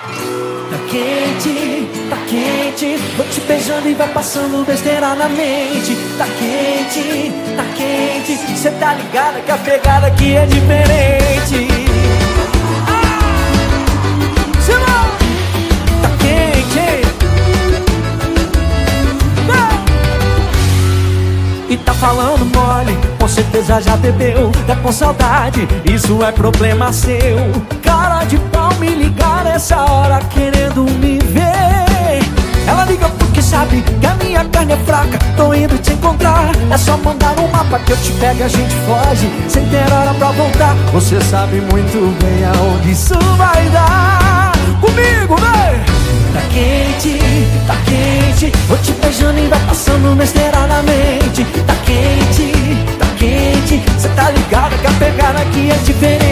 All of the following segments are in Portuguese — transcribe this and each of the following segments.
Tá quente, tá quente. Vou te beijando e vai passando besteira na mente. Tá quente, tá quente. Cê tá ligada que a pegada aqui é diferente. Tá quente E tá falando mole, com certeza já bebeu. Tá com saudade, isso é problema seu. Cara de essa hora querendo me ver. Ela liga porque sabe que a minha carne é fraca. Tô indo te encontrar, é só mandar um mapa que eu te pego e a gente foge. Sem ter hora pra voltar, você sabe muito bem aonde isso vai dar. Comigo, vem! Tá quente, tá quente. Vou te beijando e vai passando besteira na mente. Tá quente, tá quente. Cê tá ligado que a pegada aqui é diferente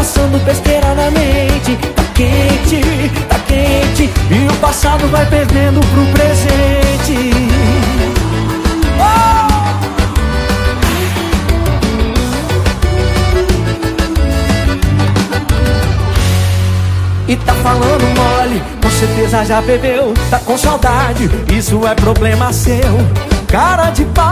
passando besteira na mente. Tá quente, tá quente E o passado vai perdendo pro presente. Oh! E tá falando mole, com certeza já bebeu Tá com saudade, isso é problema seu. Cara de pau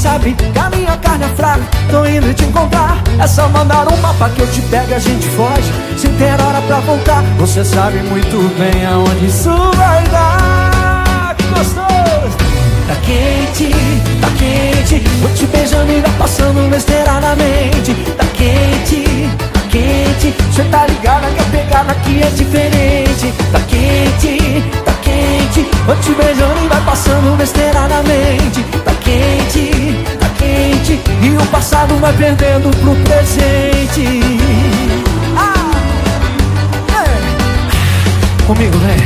sabe que a minha carne é fraca. Tô indo te encontrar, é só mandar um mapa que eu te pego e a gente foge. Sem ter hora pra voltar, você sabe muito bem aonde isso vai dar. Que gostoso! Tá quente, tá quente. Vou te beijando e vai passando besteira na mente. Tá quente, tá quente. Cê tá ligada que a pegada aqui é diferente. Tá quente, tá quente. Vou te beijando e vai passando besteira na mente vai perdendo pro presente. Ah, é. Comigo, vem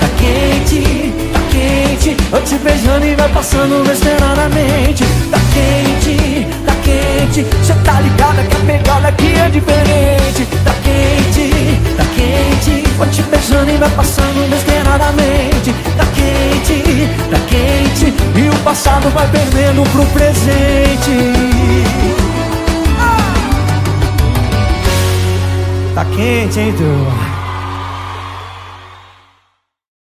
Tá quente, tá quente. Eu te beijando e vai passando besteira na mente Tá quente, tá quente. Cê tá ligada que a pegada aqui é diferente. Tá quente, tá quente. Vou te beijando e vai passando besteira na mente Tá quente, tá quente. E o passado vai perdendo pro presente Tá quente, hein, tu?